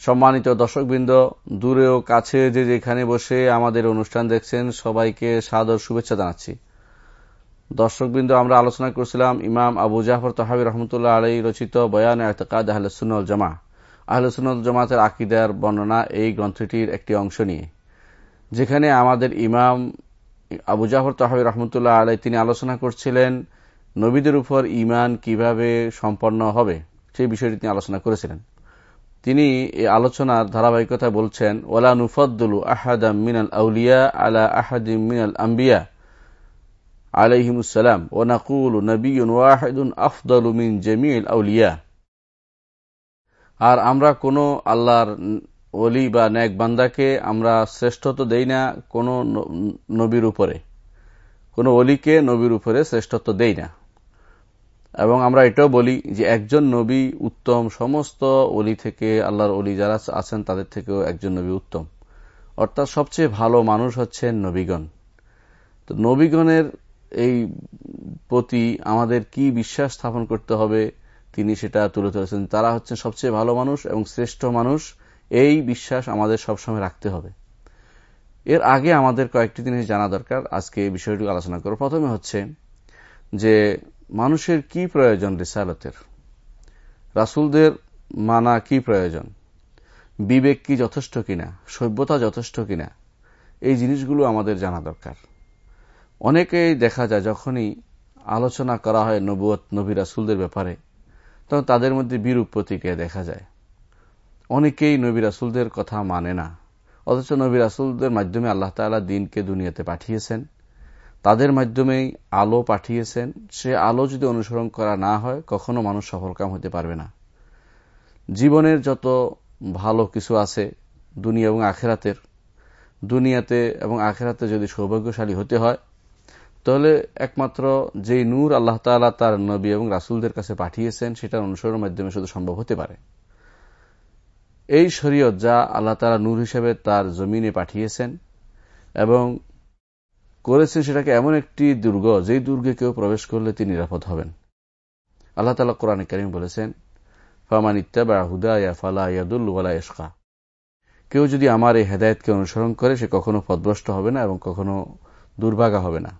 সম্মানিত দর্শকবৃন্দ, দূরে ও কাছে যে যেখানে বসে আমাদের অনুষ্ঠান দেখছেন, সবাইকে সাদর শুভেচ্ছা জানাচ্ছি। দর্শকবৃন্দ, আমরা আলোচনা করছিলাম ইমাম আবু জাফর তহাবি রহমতুল্লাহ আলাই রচিত বয়ান এতকাদ আহলসুল জামা আহলসুল জামাতের আকিদার বর্ণনা এই গ্রন্থটির একটি অংশ নিয়ে। যেখানে আমাদের ইমাম আবু জাফর তহাবি রহমতুল্লাহ আলাই তিনি আলোচনা করছিলেন নবীদের উপর ইমান কীভাবে সম্পন্ন হবে, সেই বিষয়টি তিনি আলোচনা করেছিলেন। তিনি আলোচনার ধারাবাহিকতা বলছেন ওলা নুফদ্দুলু আহাদাম মিনাল আউলিয়া আলা আহাদিম মিনাল আম্বিয়া আলাইহিমুসালাম ও নাকুল নবীন ওয়াহিদুন আফদলু মিন জমিল আউলিয়া। আর আমরা কোনো আল্লাহর অলি বা ন্যাক বান্দাকে আমরা শ্রেষ্ঠত্ব দেই না কোনো নবীর উপরে। কোনো অলিকে নবীর উপরে শ্রেষ্ঠত্ব দেই না। এবং আমরা এটাও বলি যে একজন নবী উত্তম, সমস্ত অলি থেকে আল্লাহর অলি যারা আছেন তাদের থেকেও একজন নবী উত্তম। অর্থাৎ সবচেয়ে ভালো মানুষ হচ্ছেন নবীগণ। তো নবীগণের এই প্রতি আমাদের কি বিশ্বাস স্থাপন করতে হবে তিনি সেটা তুলে ধরেছেন। তারা হচ্ছেন সবচেয়ে ভালো মানুষ এবং শ্রেষ্ঠ মানুষ। এই বিশ্বাস আমাদের সবসময় রাখতে হবে। এর আগে আমাদের কয়েকটি জিনিস জানা দরকার। আজকে এই বিষয়টি আলোচনা করব। প্রথমে হচ্ছে যে মানুষের কি প্রয়োজন রিসালতের? রাসুলদের মানা কি প্রয়োজন? বিবেক কি যথেষ্ট কিনা? সভ্যতা যথেষ্ট কিনা? এই জিনিসগুলো আমাদের জানা দরকার। অনেকেই দেখা যায় যখনই আলোচনা করা হয় নবুয়ত, নবী রাসুলদের ব্যাপারে, তখন তাদের মধ্যে বিরূপ প্রতিক্রিয়া দেখা যায়। অনেকেই নবী রাসুলদের কথা মানে না। অথচ নবী রাসুলদের মাধ্যমে আল্লাহ তালা দিনকে দুনিয়াতে পাঠিয়েছেন। তাদের মাধ্যমেই আলো পাঠিয়েছেন। সে আলো যদি অনুসরণ করা না হয়, কখনো মানুষ সফলকাম হতে পারবে না। জীবনের যত ভালো কিছু আছে, দুনিয়া এবং আখেরাতের, দুনিয়াতে এবং আখেরাতে যদি সৌভাগ্যশালী হতে হয়, তাহলে একমাত্র যেই নূর আল্লাহ তালা তার নবী এবং রাসুলদের কাছে পাঠিয়েছেন, সেটার অনুসরণের মাধ্যমে শুধু সম্ভব হতে পারে। এই শরীয়ত যা আল্লাহ তালা নূর হিসেবে তার জমিনে পাঠিয়েছেন এবং করেছেন সেটাকে এমন একটি দুর্গ, যেই দুর্গে কেউ প্রবেশ করলে তিনি নিরাপদ হবেন। আল্লাহ তালা কোরআন করিম বলেছেন, ফামান ইত্তাবা হুদায়া ফালা ইয়াদুল্লা ইস্কা কেউ যদি আমার এই হেদায়তকে অনুসরণ করে, সে কখনো পদভ্রষ্ট হবে না এবং কখনো দুর্ভাগা হবে না।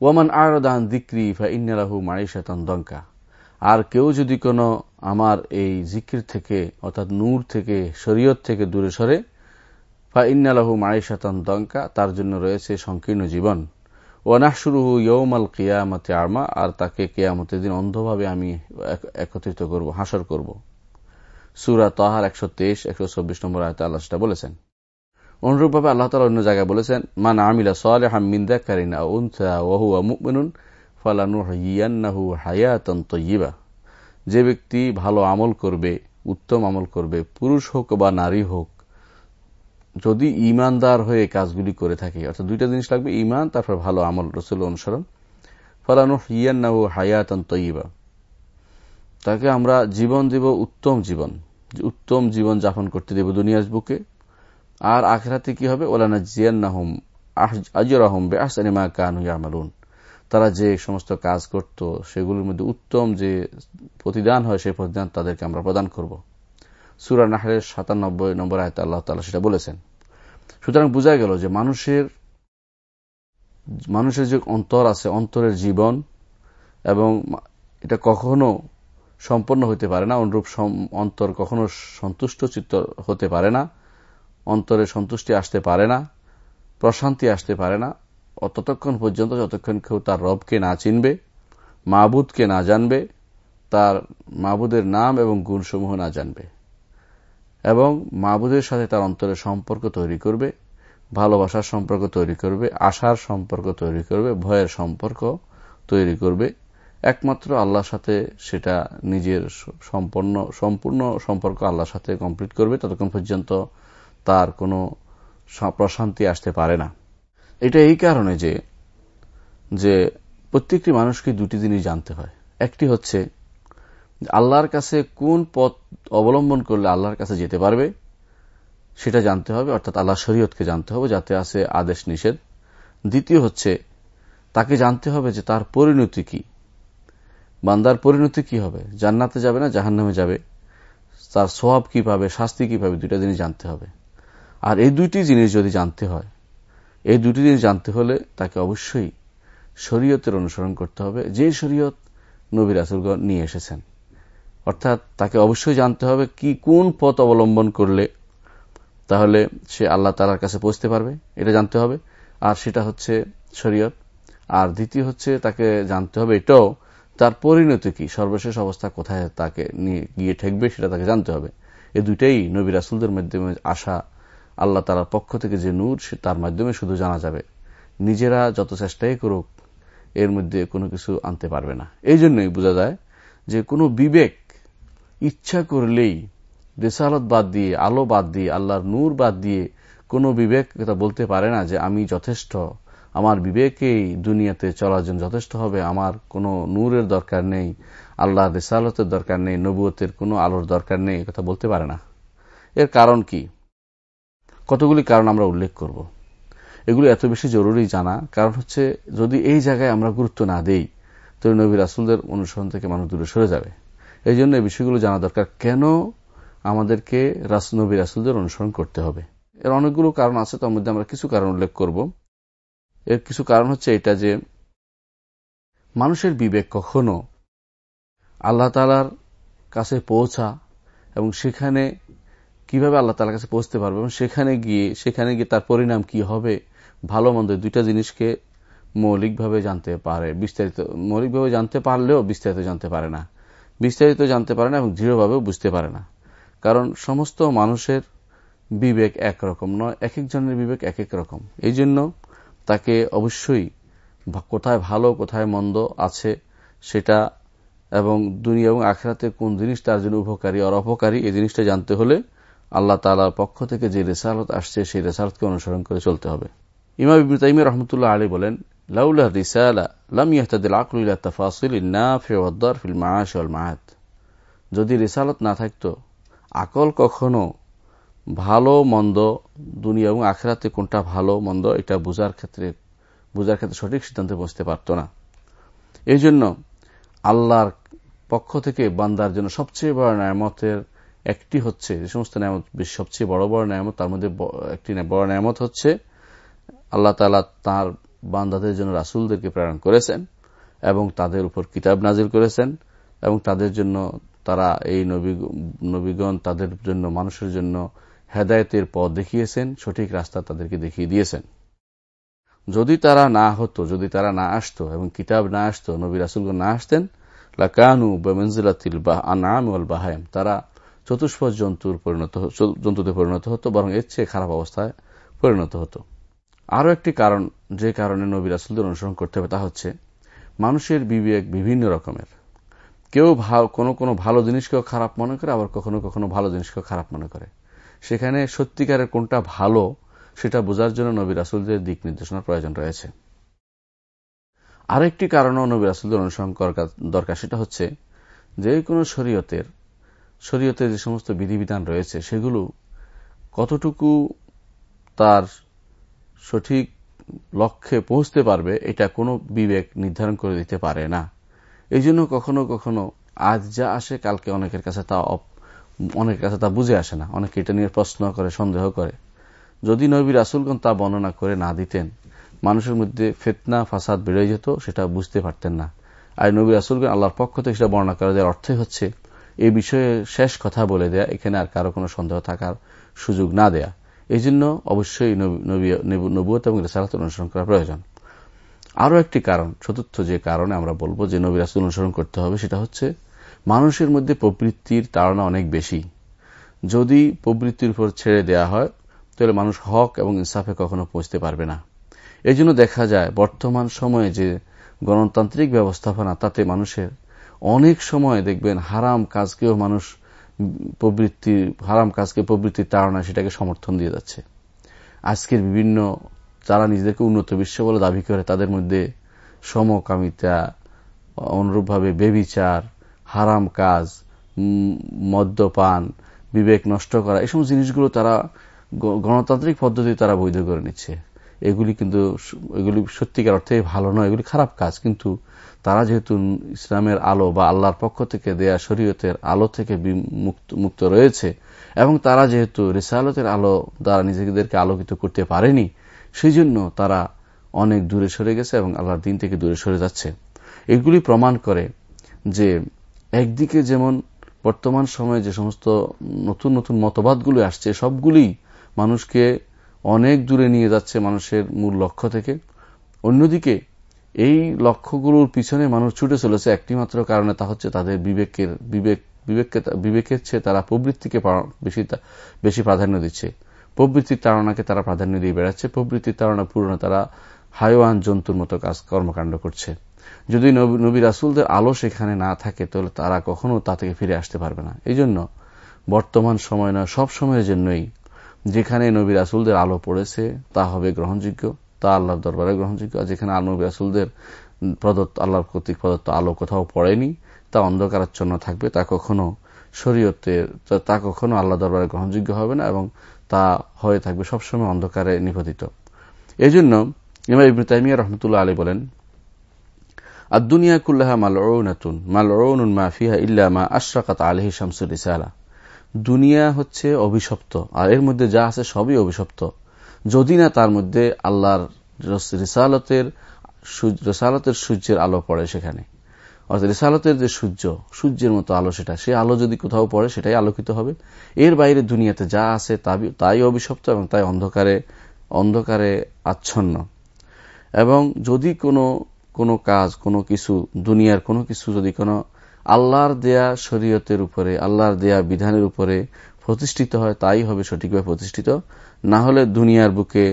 ওয়ামান আর আরদান দিক্রি ফা ইন্নালাহু মাইশাতান দঙ্কা। আর কেউ যদি কোনো আমার এই জিকির থেকে, অর্থাৎ নূর থেকে, শরীয়ত থেকে দূরে সরে ফা ইন্নালাহু মাইশাতান দঙ্কা, তার জন্য রয়েছে সংকীর্ণ জীবন। ওয়ানাহসুরুহু ইয়ৌমাল কিয়ামতে আরমা, আর তাকে কেয়ামতের দিন অন্ধভাবে আমি একত্রিত করব, হাসর করব। সুরা তাহার একশো তেইশ, একশো চব্বিশ নম্বর আয়তে আল্লাহ সেটা বলেছেন। অনুরূপভাবে আল্লাহ তালা অন্য জায়গায় বলেছেন, মান আমিলা সালে হামিন্দা কারিনা উনসা ওহুয়া মুকমিনুন ফালানু হায়াতন তৈবা যে ব্যক্তি ভালো আমল করবে, উত্তম আমল করবে, পুরুষ হোক বা নারী হোক যদি ইমানদার হয়ে কাজগুলি করে থাকে, অর্থাৎ দুইটা জিনিস লাগবে ইমান তারপর ভালো আমল রসুল অনুসরণ। ফালানু ইয়ান্নাহু হায়াতন তৈবা তাকে আমরা জীবন দেব উত্তম জীবন উত্তম জীবন যাপন করতে দেব দুনিয়ার বুকে। আর আখরাতে কি হবে? ওলানা জিয়ান্নাহম আজর আহম বে আসানিমা কানু ইয়ামালুন। তারা যে সমস্ত কাজ করত, সেগুলোর মধ্যে উত্তম যে প্রতিদান হয়, সেই প্রতিদান তাদেরকে আমরা প্রদান করব। সুরা নাহরের সাতানব্বই নম্বর আয়তা আল্লাহ তালা সেটা বলেছেন। সুতরাং বোঝা গেল যে মানুষের মানুষের যে অন্তর আছে, অন্তরের জীবন, এবং এটা কখনো সম্পন্ন হতে পারে না, অনুরূপ অন্তর কখনো সন্তুষ্ট চিত্ত হতে পারে না, অন্তরে সন্তুষ্টি আসতে পারে না, প্রশান্তি আসতে পারে না ততক্ষণ পর্যন্ত যতক্ষণ কেউ তার রবকে না চিনবে মাহবুদকে না জানবে, তার মাহবুদের নাম এবং গুণসমূহ না জানবে। এবং মাহবুদের সাথে তার অন্তরের সম্পর্ক তৈরি করবে, ভালোবাসার সম্পর্ক তৈরি করবে, আশার সম্পর্ক তৈরি করবে, ভয়ের সম্পর্ক তৈরি করবে। একমাত্র আল্লাহর সাথে সেটা নিজের সম্পূর্ণ সম্পূর্ণ সম্পর্ক আল্লাহর সাথে কমপ্লিট করবে, ততক্ষণ পর্যন্ত তার কোনো প্রশান্তি আসতে পারে না। এটা এই কারণে যে যে প্রত্যেকটি মানুষকে দুটি জিনিস জানতে হয়। একটি হচ্ছে আল্লাহর কাছে কোন পথ অবলম্বন করলে আল্লাহর কাছে যেতে পারবে, সেটা জানতে হবে, অর্থাৎ আল্লাহ শরীয়তকে জানতে হবে, যাতে আছে আদেশ নিষেধ। দ্বিতীয় হচ্ছে, তাকে জানতে হবে যে তার পরিণতি কি। বান্দার পরিণতি কি হবে? জান্নাতে যাবে না, জাহান্নামে যাবে? তার সোয়াব কি পাবে, শাস্তি কি পাবে, দুইটা জিনিস জানতে হবে। আর এই দুইটি জিনিস যদি জানতে হয়, এই দুটি জিনিস জানতে হলে তাকে অবশ্যই শরীয়তের অনুসরণ করতে হবে যে শরীয়ত নবীর আসুলগণ নিয়ে এসেছেন। অর্থাৎ তাকে অবশ্যই জানতে হবে কি কোন পথ অবলম্বন করলে তাহলে সে আল্লাহ তালার কাছে পৌঁছতে পারবে, এটা জানতে হবে। আর সেটা হচ্ছে শরীয়ত। আর দ্বিতীয় হচ্ছে তাকে জানতে হবে এটাও, তার পরিণতি কি, সর্বশেষ অবস্থা কোথায় তাকে নিয়ে গিয়ে ঠেকবে সেটা তাকে জানতে হবে। এ দুইটাই নবী রাসুলদের মাধ্যমে আসা, আল্লাহ তালার পক্ষ থেকে যে নূর, সে তার মাধ্যমে শুধু জানা যাবে। নিজেরা যত চেষ্টাই করুক, এর মধ্যে কোনো কিছু আনতে পারবে না। এই জন্যই বোঝা যায় যে কোনো বিবেক ইচ্ছা করলেই দেশালত বাদ দিয়ে, আলো বাদ দিয়ে, আল্লাহর নূর বাদ দিয়ে কোনো বিবেক এটা বলতে পারে না যে আমি যথেষ্ট, আমার বিবেকেই দুনিয়াতে চলার জন্য যথেষ্ট হবে, আমার কোনো নূরের দরকার নেই আল্লাহ রেসালতের দরকার নেই, নবুয়তের কোনো আলোর দরকার নেই কথা বলতে পারে না। এর কারণ কি? কতগুলি কারণ আমরা উল্লেখ করব। এগুলো এত বেশি জরুরি জানা, কারণ হচ্ছে যদি এই জায়গায় আমরা গুরুত্ব না দেই তবে নবী রাসুলদের অনুসরণ থেকে মানুষ দূরে সরে যাবে। এই জন্য এই বিষয়গুলো জানা দরকার। কেন আমাদেরকে নবী রাসুলদের অনুসরণ করতে হবে? এর অনেকগুলো কারণ আছে, তার মধ্যে আমরা কিছু কারণ উল্লেখ করব। এর কিছু কারণ হচ্ছে এটা যে, মানুষের বিবেক কখনো আল্লাহ তালার কাছে পৌঁছা এবং সেখানে কীভাবে আল্লাহ তালার কাছে পৌঁছতে পারবে এবং সেখানে গিয়ে সেখানে গিয়ে তার পরিণাম কি হবে, ভালো মন্দ দুইটা জিনিসকে মৌলিকভাবে জানতে পারে, বিস্তারিত, মৌলিকভাবে জানতে পারলেও বিস্তারিত জানতে পারে না। বিস্তারিত জানতে পারে না এবং দৃঢ়ভাবেও বুঝতে পারে না। কারণ সমস্ত মানুষের বিবেক একরকম নয় এক একজনের বিবেক এক এক রকম। এই জন্য তাকে অবশ্যই কোথায় ভালো, কোথায় মন্দ আছে সেটা এবং দুনিয়া এবং আখেরাতে কোন জিনিস তার জন্য উপকারী আর অপকারী, এই জিনিসটা জানতে হলে আল্লাহ তালার পক্ষ থেকে যে রেসালত আসছে, সেই রেসালতকে অনুসরণ করে চলতে হবে। ইমাম ইবনু তাইমি রহমতুল্লাহ আলী বলেন রিসালা লাম ইয়াহতাদিল আকলু ইলা তাফাসিল নাফি ওয়াদ ফিল মাআশ ওয়াল মাআত যদি রিসালত না থাকতো, আকল কখনো ভালো মন্দ দুনিয়া এবং আখেরাতে কোনটা ভালো মন্দ এটা বোঝার ক্ষেত্রে বোঝার ক্ষেত্রে সঠিক সিদ্ধান্তে বসতে পারত না। এই জন্য আল্লাহর পক্ষ থেকে বান্দার জন্য সবচেয়ে বড় নায়ামতের একটি হচ্ছে, যে সমস্ত নায়ামত সবচেয়ে বড় বড় নায়ামত, তার মধ্যে একটি বড় নায়ামত হচ্ছে, আল্লাহ তালা তার বান্দাদের জন্য রাসুলদেরকে প্রেরণ করেছেন এবং তাদের উপর কিতাব নাজির করেছেন এবং তাদের জন্য তারা এই নবীগণ তাদের জন্য, মানুষের জন্য হেদায়তের পথ দেখিয়েছেন, সঠিক রাস্তা তাদেরকে দেখিয়ে দিয়েছেন। যদি তারা না হতো, যদি তারা না আসতো এবং কিতাব না আসতো, নবী রাসুলগণ না আসতেন, লাকানু বেমঞ্জিলাতিল বা আনাম বাহায়ম, তারা চতুষ্পদ জন্তুর পরিণত জন্তুতে পরিণত হতো, বরং এর চেয়ে খারাপ অবস্থায় পরিণত হতো। আরও একটি কারণ যে কারণে নবী রাসুলদের অনুসরণ করতে হবে তা হচ্ছে, মানুষের বিবেক বিভিন্ন রকমের। কেউ কোনো কোনো ভালো জিনিসকেও খারাপ মনে করে, আবার কখনো কখনো ভালো জিনিসকেও খারাপ মনে করে। সেখানে সত্যিকারের কোনটা ভালো, সেটা বোঝার জন্য নবী রাসুলদের দিক নির্দেশনার প্রয়োজন রয়েছে। আরেকটি কারণও নবী রাসুলদের অনুসরণ দরকার, সেটা হচ্ছে যে কোনো শরীয়তের শরীয়তের যে সমস্ত বিধিবিধান রয়েছে, সেগুলো কতটুকু তার সঠিক লক্ষ্যে পৌঁছতে পারবে, এটা কোনো বিবেক নির্ধারণ করে দিতে পারে না। এই জন্য কখনো কখনো আজ যা আসে, কালকে অনেকের কাছে তা অনেকের কাছে তা বুঝে আসে না। অনেকে এটা নিয়ে প্রশ্ন করে, সন্দেহ করে। যদি নবী রাসুলগণ তা বর্ণনা করে না দিতেন, মানুষের মধ্যে ফেতনা, ফাসাদ বেড়ে যেত, সেটা বুঝতে পারতেন না। আর নবী রাসুলগণ আল্লাহর পক্ষ থেকে সেটা বর্ণনা করে দেওয়ার অর্থই হচ্ছে এই বিষয়ে শেষ কথা বলে দেয়া, এখানে আর কারও কোনো সন্দেহ থাকার সুযোগ না দেয়া। এই জন্য অবশ্যই নবুয়ত এবং রেসালাত অনুসরণ করা প্রয়োজন। আরও একটি কারণ, চতুর্থ যে কারণে আমরা বলব যে নবী রাসুল অনুসরণ করতে হবে, সেটা হচ্ছে মানুষের মধ্যে প্রবৃত্তির তাড়না অনেক বেশি। যদি প্রবৃত্তির উপর ছেড়ে দেয়া হয়, তাহলে মানুষ হক এবং ইনসাফে কখনো পৌঁছতে পারবে না। এই জন্য দেখা যায়, বর্তমান সময়ে যে গণতান্ত্রিক ব্যবস্থাপনা, তাতে মানুষের অনেক সময় দেখবেন হারাম কাজকেও মানুষ প্রবৃত্তি, হারাম কাজকে প্রবৃত্তির তাড়না সেটাকে সমর্থন দিয়ে যাচ্ছে। আজকের বিভিন্ন যারা নিজেদেরকে উন্নত বিশ্ব বলে দাবি করে, তাদের মধ্যে সমকামিতা, অনুরূপভাবে বেবিচার, হারাম কাজ মদ্যপান, বিবেক নষ্ট করা এই সমস্ত জিনিসগুলো তারা গণতান্ত্রিক পদ্ধতি তারা বৈধ করে নিচ্ছে। এগুলি কিন্তু এগুলি সত্যিকার অর্থে ভালো নয়, এগুলি খারাপ কাজ। কিন্তু তারা যেহেতু ইসলামের আলো বা আল্লাহর পক্ষ থেকে দেয়া শরীয়তের আলো থেকে মুক্ত রয়েছে, এবং তারা যেহেতু রিসালতের আলো দ্বারা নিজেদেরকে আলোকিত করতে পারেনি সেই জন্য তারা অনেক দূরে সরে গেছে এবং আল্লাহর দিন থেকে দূরে সরে যাচ্ছে। এগুলি প্রমাণ করে যে একদিকে যেমন বর্তমান সময়ে যে সমস্ত নতুন নতুন মতবাদগুলি আসছে, সবগুলি মানুষকে অনেক দূরে নিয়ে যাচ্ছে মানুষের মূল লক্ষ্য থেকে। অন্যদিকে, এই লক্ষ্যগুলোর পিছনে মানুষ ছুটে চলেছে। একটি মাত্র কারণে তা হচ্ছে তাদের বিবেকের, বিবেক, বিবেককে, বিবেকের চেয়ে তারা প্রবৃত্তিকে বেশি বেশি প্রাধান্য দিচ্ছে। প্রবৃত্তির তাড়নাকে তারা প্রাধান্য দিয়ে বেড়াচ্ছে। প্রবৃত্তির তাড়না পূরণে তারা হাইওয়ান জন্তুর মতো কাজ, কর্মকাণ্ড করছে। যদি নবী রাসুলদের আলো সেখানে না থাকে, তাহলে তারা কখনো তা থেকে ফিরে আসতে পারবে না। এই জন্য বর্তমান সময় নয়, সব সময়ের জন্যই যেখানে নবী রাসুলদের আলো পড়েছে, তা হবে গ্রহণযোগ্য, তা আল্লাহর দরবারে গ্রহণযোগ্য, আর যেখানে নবী রাসুলদের প্রদত্ত, আল্লাহর কর্তৃক প্রদত্ত আলো কোথাও পড়েনি, তা অন্ধকারাচ্ছন্ন থাকবে, তা কখনো শরীয়তের তা কখনো আল্লাহ দরবারে গ্রহণযোগ্য হবে না, এবং তা হয়ে থাকবে সবসময় অন্ধকারে নিপতিত। এই জন্য ইমাম ইবনু তাইমিয়া রহমতুল্লাহ আলী বলেন আর আদুনিয়া কুল্লাহা মালউনাতুন, মালউনুন মা ফিহা ইল্লা মা আশরাকাত আলাইহি শামসুর রিসালা। দুনিয়া হচ্ছে অভিশপ্ত, আর এর মধ্যে যা আছে সবই অভিশপ্ত। যদি না তার মধ্যে আল্লাহর রিসালতের রিসালতের সূর্যের আলো পড়ে সেখানে। অর্থাৎ রিসালতের যে সূর্য, সূর্যের মতো আলো সেটা, সে আলো যদি কোথাও পড়ে সেটাই আলোকিত হবে। এর বাইরে দুনিয়াতে যা আছে তাই অভিশপ্ত এবং তাই অন্ধকারে অন্ধকারে আচ্ছন্ন। এবং যদি কোনো কোনো কাজ, কোনো কিছু, দুনিয়ার কোনো কিছু যদি কোনো আল্লাহর দেয়া শরীয়তের উপরে, আল্লাহর দেয়া বিধানের উপরে প্রতিষ্ঠিত হয়, তাই হবে সঠিকভাবে প্রতিষ্ঠিত। না হলে দুনিয়ার বুকে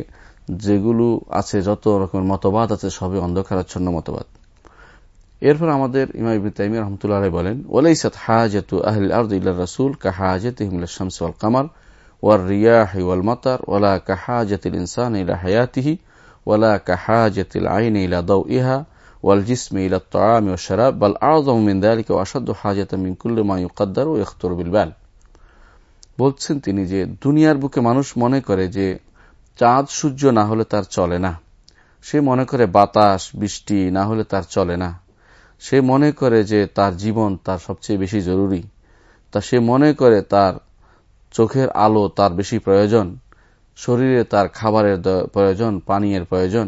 যেগুলো আছে, যত রকমের মতবাদ আছে, সবই অন্ধকারাচ্ছন্ন মতবাদ। এরপর আমাদের ইমাম ইবিন তাইমি রহমতুল্লাহ বলেন, ওলাইসাত হাজত আহল আর্দ ইল্লা রাসুল কাহাজত ইমলা শামস ওয়াল কামার ওয়ার রিয়াহ ওয়াল মাতার, ওয়ালা কাহাজতিল ইনসান ইলা হায়াতিহি, ওয়ালা কাহাজতিল আইন ইলা দৌ ইহা والجسم إلى الطعام والشراب بل أعظم من ذلك وأشد حاجة من كل ما يقدر ويخطر بالبال বলছেন তিনি যে দুনিয়ার বুকে মানুষ মনে করে যে চাঁদ সূর্য না হলে তার চলে না সে মনে করে বাতাস বৃষ্টি না হলে তার চলে না সে মনে করে যে তার জীবন তার সবচেয়ে বেশি জরুরি তা সে মনে করে তার চোখের আলো তার বেশি প্রয়োজন শরীরে তার খাবারের প্রয়োজন পানীয়ের প্রয়োজন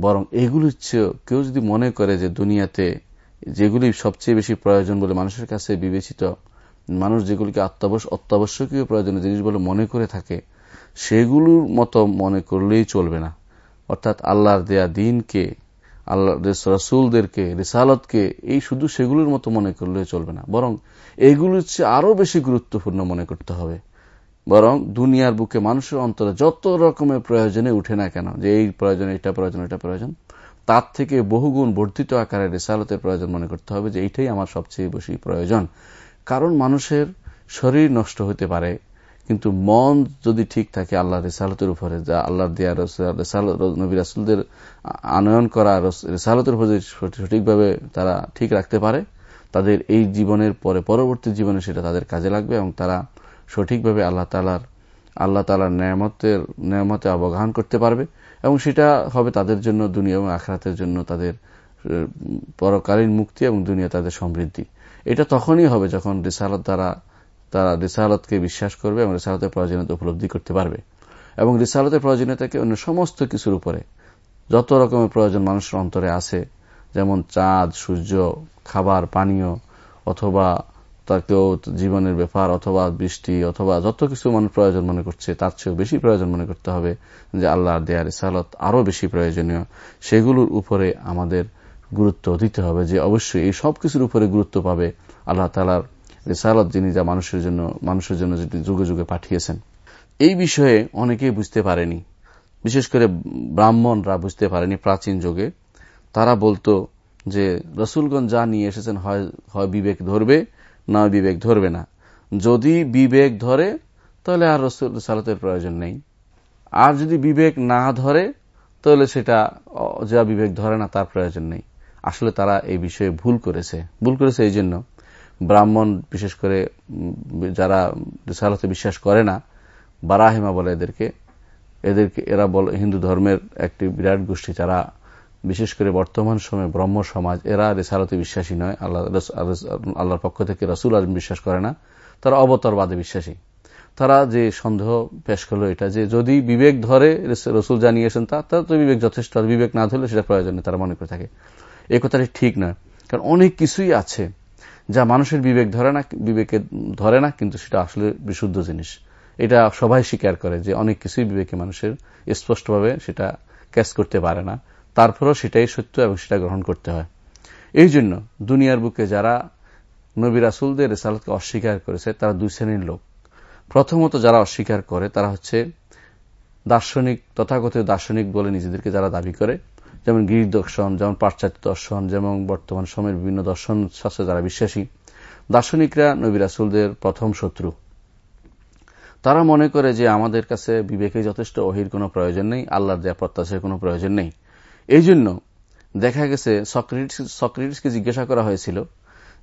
বরং এগুলির চেয়েও কেউ যদি মনে করে যে দুনিয়াতে যেগুলি সবচেয়ে বেশি প্রয়োজন বলে মানুষের কাছে বিবেচিত, মানুষ যেগুলিকে অত্যাবশ্যকীয় প্রয়োজনীয় জিনিস বলে মনে করে থাকে, সেগুলোর মতো মনে করলেই চলবে না। অর্থাৎ আল্লাহর দেয়া দিনকে আল্লাহ রসুলদেরকে, রিসালতকে, এই শুধু সেগুলোর মতো মনে করলে চলবে না। বরং এগুলোর চেয়ে আরও বেশি গুরুত্বপূর্ণ মনে করতে হবে। বরং দুনিয়ার বুকে মানুষের অন্তরে যত রকমের প্রয়োজনে উঠে না কেন, যে এই প্রয়োজন এটা প্রয়োজন এটা প্রয়োজন, তার থেকে বহুগুণ বর্ধিত আকারে রেসালতের প্রয়োজন মনে করতে হবে যে এইটাই আমার সবচেয়ে বেশি প্রয়োজন। কারণ মানুষের শরীর নষ্ট হতে পারে, কিন্তু মন যদি ঠিক থাকে আল্লাহ রেসালতের উপরে, যা আল্লাহ দিয়া নবী রাসুলদের আনয়ন করা রেসালতের উপরে সঠিকভাবে তারা ঠিক রাখতে পারে, তাদের এই জীবনের পরে, পরবর্তী জীবনে সেটা তাদের কাজে লাগবে এবং তারা সঠিকভাবে আল্লাহ তালার আল্লাহ তালার ন্যায়ামতের ন্যায়ামতে অবগাহন করতে পারবে এবং সেটা হবে তাদের জন্য দুনিয়া এবং আখরাতের জন্য তাদের পরকালীন মুক্তি এবং দুনিয়া তাদের সমৃদ্ধি। এটা তখনই হবে যখন রিসালত দ্বারা তারা রিসালতকে বিশ্বাস করবে এবং রিসালতের প্রয়োজনীয়তা উপলব্ধি করতে পারবে। এবং রিসালতের প্রয়োজনীয়তাকে অন্য সমস্ত কিছুর উপরে, যত রকমের প্রয়োজন মানুষের অন্তরে আছে, যেমন চাঁদ, সূর্য, খাবার, পানীয়, অথবা তার কেউ জীবনের ব্যাপার অথবা বৃষ্টি অথবা যত কিছু মানুষ প্রয়োজন মনে করছে, তার চেয়েও বেশি প্রয়োজন মনে করতে হবে যে আল্লাহ দেয়া রিসালত আরও বেশি প্রয়োজনীয়। সেগুলোর উপরে আমাদের গুরুত্ব দিতে হবে যে অবশ্যই এই সব কিছুর উপরে গুরুত্ব পাবে আল্লাহ তালার রিসালত যিনি যা মানুষের জন্য মানুষের জন্য যিনি যুগে যুগে পাঠিয়েছেন। এই বিষয়ে অনেকেই বুঝতে পারেনি। বিশেষ করে ব্রাহ্মণরা বুঝতে পারেনি প্রাচীন যুগে। তারা বলতো যে রসুলগঞ্জ যা নিয়ে এসেছেন হয় বিবেক ধরবে না বিবেক ধরবে না। যদি বিবেক ধরে, তাহলে আর রসুল সালাতের প্রয়োজন নেই। আর যদি বিবেক না ধরে, তাহলে সেটা যা বিবেক ধরে না, তার প্রয়োজন নেই। আসলে তারা এই বিষয়ে ভুল করেছে। ভুল করেছে এই জন্য। ব্রাহ্মণ, বিশেষ করে যারা রিসালতে বিশ্বাস করে না, বারাহিমা বলে এদেরকে। এদেরকে, এরা বলে, হিন্দু ধর্মের একটি বিরাট গোষ্ঠী, যারা বিশেষ করে বর্তমান সময়ে ব্রহ্ম সমাজ, এরা রেসালতে বিশ্বাসী নয়, আল্লাহ আল্লাহর পক্ষ থেকে রসুল আজম বিশ্বাস করে না, তারা অবতরবাদে বিশ্বাসী। তারা যে সন্দেহ পেশ করল এটা, যে যদি বিবেক ধরে রসুল জানিয়েছেন তা তার তো বিবেক যথেষ্ট বিবেক না ধরলে সেটা প্রয়োজন তারা মনে করে থাকে। এই কথাটি ঠিক নয়, কারণ অনেক কিছুই আছে যা মানুষের বিবেক ধরে না, বিবেকে ধরে না, কিন্তু সেটা আসলে বিশুদ্ধ জিনিস। এটা সবাই স্বীকার করে যে অনেক কিছুই বিবেকে মানুষের স্পষ্টভাবে সেটা ক্যাচ করতে পারে না। তারপরও সেটাই সত্য এবং সেটা গ্রহণ করতে হয়। এই জন্য দুনিয়ার বুকে যারা নবী রাসুলদের রেসালতকে অস্বীকার করেছে, তারা দুই শ্রেণির লোক। প্রথমত যারা অস্বীকার করে, তারা হচ্ছে দার্শনিক, তথাকথিত দার্শনিক বলে নিজেদেরকে যারা দাবি করে, যেমন গিরিশ দর্শন, যেমন পাশ্চাত্য দর্শন, যেমন বর্তমান সময়ের বিভিন্ন দর্শন শাস্ত্রে যারা বিশ্বাসী, দার্শনিকরা নবী রাসুলদের প্রথম শত্রু। তারা মনে করে যে আমাদের কাছে বিবেকে যথেষ্ট অহির কোনো প্রয়োজন নেই, আল্লাহর দেয়া প্রত্যাশার কোনো প্রয়োজন নেই। এই জন্য দেখা গেছে সক্রেটিসকে জিজ্ঞাসা করা হয়েছিল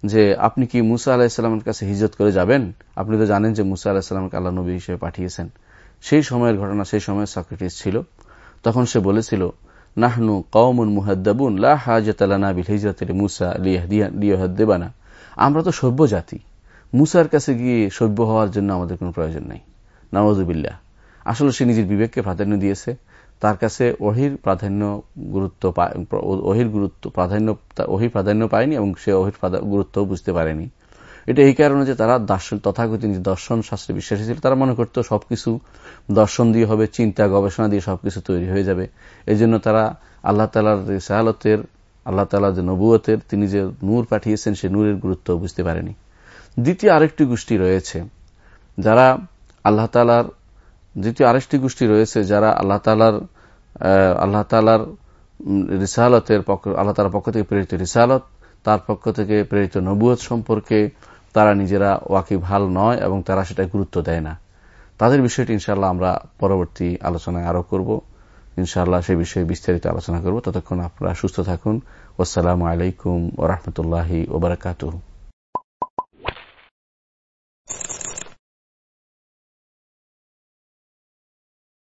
যে, আপনি কি মুসা আলাহিসাল্লামের কাছে হিজরত করে যাবেন? আপনি তো জানেন যে মুসা আলাহিসাল্লামকে আল্লাহ নবী হিসেবে পাঠিয়েছেন। সেই সময়ের ঘটনা, সেই সময় সক্রেটিস ছিল। তখন সে বলেছিল, নাহনু কৌমুন মুহাদ্দাবুন, লা হাজাতালানা বিল হিজরতের মুসা লিয়াহদ্দেবানা। আমরা তো সভ্য জাতি। মুসার কাছে গিয়ে সভ্য হওয়ার জন্য আমাদের কোনো প্রয়োজন নাই। নওয়াজুবিল্লাহ আসলে সে নিজের বিবেককে প্রাধান্য দিয়েছে। তার কাছে ওহির প্রাধান্য গুরুত্ব ওহির গুরুত্ব প্রাধান্য ওহির প্রাধান্য পায়নি এবং সে ওহির গুরুত্ব বুঝতে পারেনি। এটা এই কারণে যে তারা দর্শন তথাকথিত দর্শন শাস্ত্রে বিশ্বাসী ছিল, তারা মনে করত সবকিছু দর্শন দিয়ে হবে, চিন্তা, গবেষণা দিয়ে সবকিছু তৈরি হয়ে যাবে। এই জন্য তারা আল্লাহ তালার সাহালতের আল্লাহ তালা যে নবুয়তের তিনি যে নূর পাঠিয়েছেন, সে নূরের গুরুত্ব বুঝতে পারেনি। দ্বিতীয় আরেকটি গোষ্ঠী রয়েছে, যারা আল্লাহ তালার দ্বিতীয় আরেকটি গোষ্ঠী রয়েছে যারা আল্লাহ তালার আল্লাহ তালার রিসালতের পক্ষ আল্লাহ তালার পক্ষ থেকে প্রেরিত রিসালত, তার পক্ষ থেকে প্রেরিত নবুয়ত সম্পর্কে তারা নিজেরা ওয়াকি ভালো নয় এবং তারা সেটা গুরুত্ব দেয় না। তাদের বিষয়টি ইনশাল্লাহ আমরা পরবর্তী আলোচনায় আরও করব। ইনশাআল্লাহ সে বিষয়ে বিস্তারিত আলোচনা করব। ততক্ষণ আপনারা সুস্থ থাকুন। ওসালামু আলাইকুম ওরহমতুল্লাহি ওবরাকাতুহ